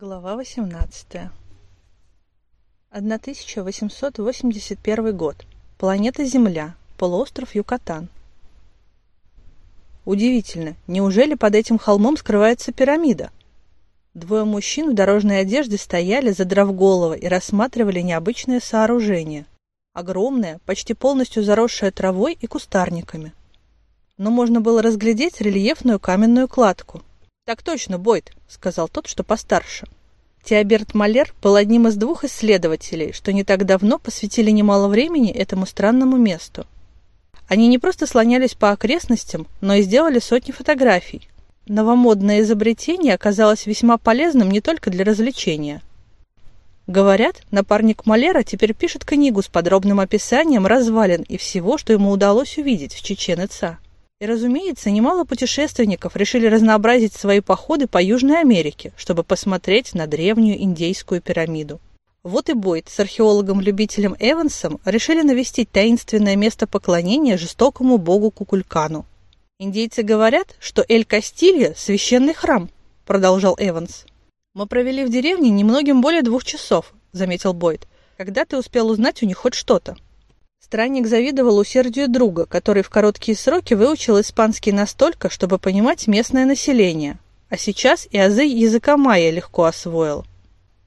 Глава 18. 1881 год. Планета Земля. Полуостров Юкатан. Удивительно, неужели под этим холмом скрывается пирамида? Двое мужчин в дорожной одежде стояли, задрав головы, и рассматривали необычное сооружение. Огромное, почти полностью заросшее травой и кустарниками. Но можно было разглядеть рельефную каменную кладку – «Так точно, Бойд», — сказал тот, что постарше. Теоберт Малер был одним из двух исследователей, что не так давно посвятили немало времени этому странному месту. Они не просто слонялись по окрестностям, но и сделали сотни фотографий. Новомодное изобретение оказалось весьма полезным не только для развлечения. Говорят, напарник Малера теперь пишет книгу с подробным описанием развалин и всего, что ему удалось увидеть в Чечен-Ица. И, разумеется, немало путешественников решили разнообразить свои походы по Южной Америке, чтобы посмотреть на древнюю индейскую пирамиду. Вот и Бойд с археологом-любителем Эвансом решили навестить таинственное место поклонения жестокому богу Кукулькану. «Индейцы говорят, что Эль-Кастилья – священный храм», – продолжал Эванс. «Мы провели в деревне немногим более двух часов», – заметил Бойд. «Когда ты успел узнать у них хоть что-то?» Странник завидовал усердию друга, который в короткие сроки выучил испанский настолько, чтобы понимать местное население, а сейчас и азы языка майя легко освоил.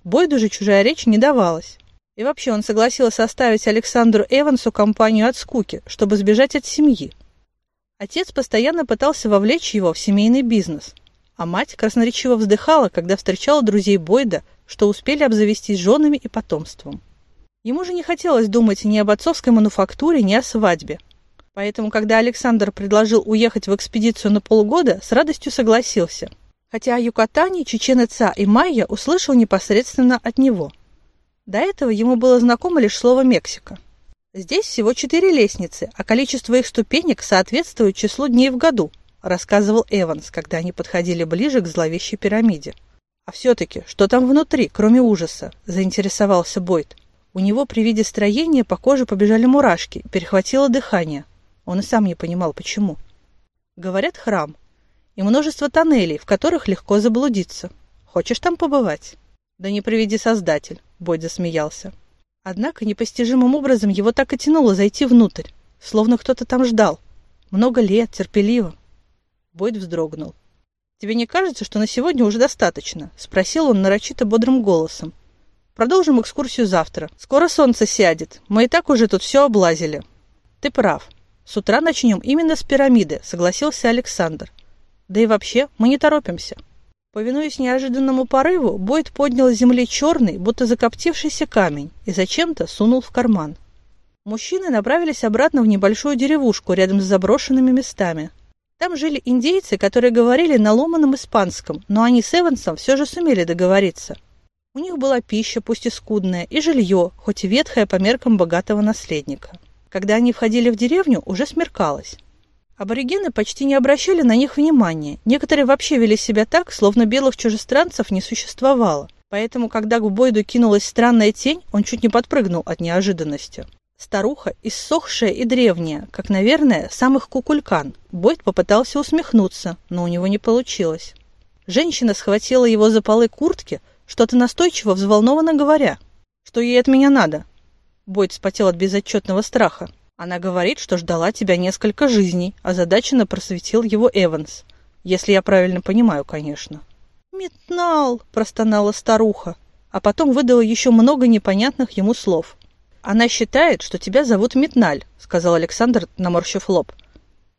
Бойду же чужая речь не давалась. И вообще он согласился оставить Александру Эвансу компанию от скуки, чтобы сбежать от семьи. Отец постоянно пытался вовлечь его в семейный бизнес, а мать красноречиво вздыхала, когда встречала друзей Бойда, что успели обзавестись женами и потомством. Ему же не хотелось думать ни об отцовской мануфактуре, ни о свадьбе. Поэтому, когда Александр предложил уехать в экспедицию на полгода, с радостью согласился. Хотя о Юкатане, Чечен и Майя услышал непосредственно от него. До этого ему было знакомо лишь слово «Мексика». Здесь всего четыре лестницы, а количество их ступенек соответствует числу дней в году, рассказывал Эванс, когда они подходили ближе к зловещей пирамиде. А все-таки, что там внутри, кроме ужаса, заинтересовался Бойд. У него при виде строения по коже побежали мурашки, перехватило дыхание. Он и сам не понимал, почему. Говорят, храм. И множество тоннелей, в которых легко заблудиться. Хочешь там побывать? Да не приведи Создатель, Бодь засмеялся. Однако непостижимым образом его так и тянуло зайти внутрь, словно кто-то там ждал. Много лет, терпеливо. Бойд вздрогнул. «Тебе не кажется, что на сегодня уже достаточно?» — спросил он нарочито бодрым голосом, Продолжим экскурсию завтра. Скоро солнце сядет. Мы и так уже тут все облазили. Ты прав. С утра начнем именно с пирамиды, согласился Александр. Да и вообще, мы не торопимся. Повинуясь неожиданному порыву, Бойд поднял с земли черный, будто закоптившийся камень, и зачем-то сунул в карман. Мужчины направились обратно в небольшую деревушку рядом с заброшенными местами. Там жили индейцы, которые говорили на ломаном испанском, но они с Эвансом все же сумели договориться – у них была пища, пусть и скудная, и жилье, хоть и ветхое по меркам богатого наследника. Когда они входили в деревню, уже смеркалось. Аборигены почти не обращали на них внимания. Некоторые вообще вели себя так, словно белых чужестранцев не существовало. Поэтому, когда к Бойду кинулась странная тень, он чуть не подпрыгнул от неожиданности. Старуха, иссохшая и древняя, как, наверное, самых кукулькан. Бойд попытался усмехнуться, но у него не получилось. Женщина схватила его за полы куртки, что-то настойчиво, взволнованно говоря. Что ей от меня надо? Бойд спотел от безотчетного страха. Она говорит, что ждала тебя несколько жизней, а озадаченно просветил его Эванс. Если я правильно понимаю, конечно. «Метнал!» – простонала старуха, а потом выдала еще много непонятных ему слов. «Она считает, что тебя зовут Метналь», – сказал Александр, наморщив лоб.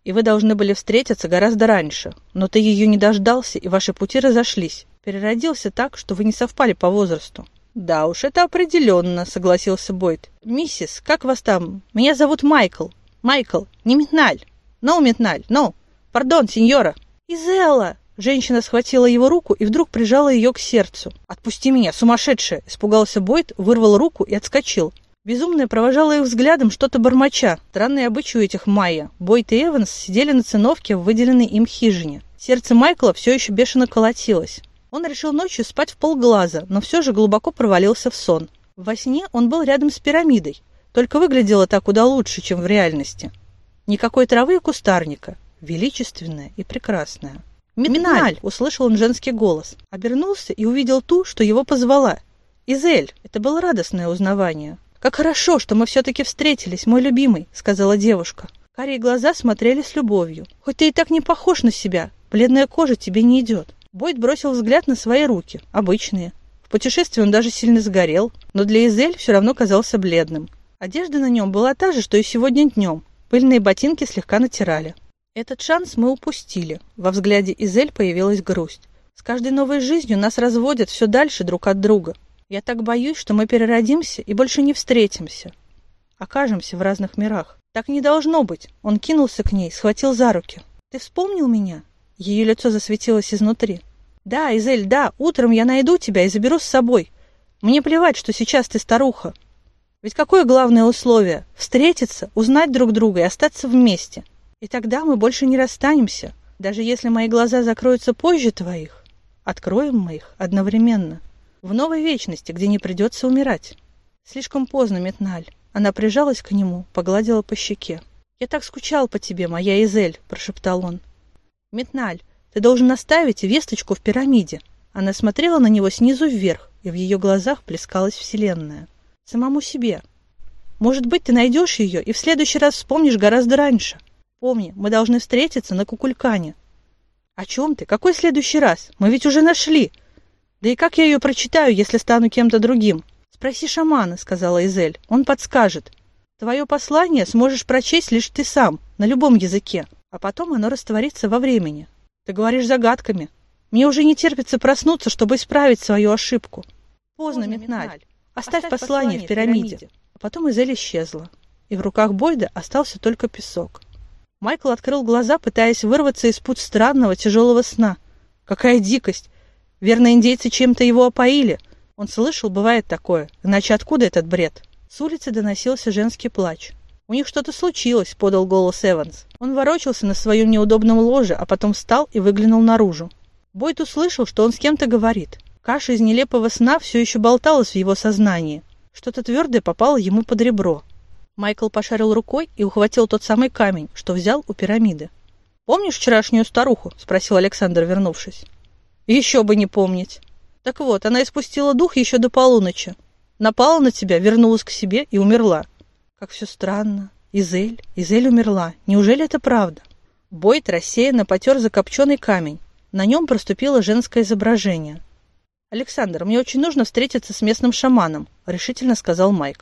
«И вы должны были встретиться гораздо раньше, но ты ее не дождался, и ваши пути разошлись. Переродился так, что вы не совпали по возрасту. Да уж, это определенно, согласился Бойд. Миссис, как вас там? Меня зовут Майкл. Майкл, не Метналь. No, Метналь, no. Пардон, сеньора. Изелла. Женщина схватила его руку и вдруг прижала ее к сердцу. «Отпусти меня, сумасшедшая!» Испугался Бойд, вырвал руку и отскочил. Безумная провожала их взглядом что-то бормоча. Странный обычай у этих майя. Бойд и Эванс сидели на циновке в выделенной им хижине. Сердце Майкла все еще бешено колотилось. Он решил ночью спать в полглаза, но все же глубоко провалился в сон. Во сне он был рядом с пирамидой, только выглядело так куда лучше, чем в реальности. Никакой травы и кустарника, величественная и прекрасная. «Миналь!» – услышал он женский голос. Обернулся и увидел ту, что его позвала. «Изель!» – это было радостное узнавание. «Как хорошо, что мы все-таки встретились, мой любимый!» – сказала девушка. Карие глаза смотрели с любовью. «Хоть ты и так не похож на себя, бледная кожа тебе не идет». Бойд бросил взгляд на свои руки, обычные. В путешествии он даже сильно сгорел, но для Изель все равно казался бледным. Одежда на нем была та же, что и сегодня днем. Пыльные ботинки слегка натирали. Этот шанс мы упустили. Во взгляде Изель появилась грусть. С каждой новой жизнью нас разводят все дальше друг от друга. Я так боюсь, что мы переродимся и больше не встретимся. Окажемся в разных мирах. Так не должно быть. Он кинулся к ней, схватил за руки. Ты вспомнил меня? Ее лицо засветилось изнутри. «Да, Изель, да, утром я найду тебя и заберу с собой. Мне плевать, что сейчас ты старуха. Ведь какое главное условие? Встретиться, узнать друг друга и остаться вместе. И тогда мы больше не расстанемся. Даже если мои глаза закроются позже твоих, откроем мы их одновременно. В новой вечности, где не придется умирать. Слишком поздно, Метналь. Она прижалась к нему, погладила по щеке. «Я так скучал по тебе, моя Изель», – прошептал он. «Метналь, ты должен оставить весточку в пирамиде». Она смотрела на него снизу вверх, и в ее глазах плескалась вселенная. «Самому себе. Может быть, ты найдешь ее и в следующий раз вспомнишь гораздо раньше. Помни, мы должны встретиться на Кукулькане». «О чем ты? Какой следующий раз? Мы ведь уже нашли. Да и как я ее прочитаю, если стану кем-то другим?» «Спроси шамана», — сказала Изель. «Он подскажет. Твое послание сможешь прочесть лишь ты сам, на любом языке а потом оно растворится во времени. Ты говоришь загадками. Мне уже не терпится проснуться, чтобы исправить свою ошибку. Поздно, Метналь. Оставь, Оставь послание, в пирамиде. пирамиде. А потом Изель исчезла, и в руках Бойда остался только песок. Майкл открыл глаза, пытаясь вырваться из путь странного, тяжелого сна. Какая дикость! Верно, индейцы чем-то его опоили. Он слышал, бывает такое. Иначе откуда этот бред? С улицы доносился женский плач. «У них что-то случилось», — подал голос Эванс. Он ворочался на своем неудобном ложе, а потом встал и выглянул наружу. Бойт услышал, что он с кем-то говорит. Каша из нелепого сна все еще болталась в его сознании. Что-то твердое попало ему под ребро. Майкл пошарил рукой и ухватил тот самый камень, что взял у пирамиды. «Помнишь вчерашнюю старуху?» – спросил Александр, вернувшись. «Еще бы не помнить. Так вот, она испустила дух еще до полуночи. Напала на тебя, вернулась к себе и умерла. Как все странно. Изель, Изель умерла. Неужели это правда? Бойт рассеянно потер закопченный камень. На нем проступило женское изображение. «Александр, мне очень нужно встретиться с местным шаманом», — решительно сказал Майкл.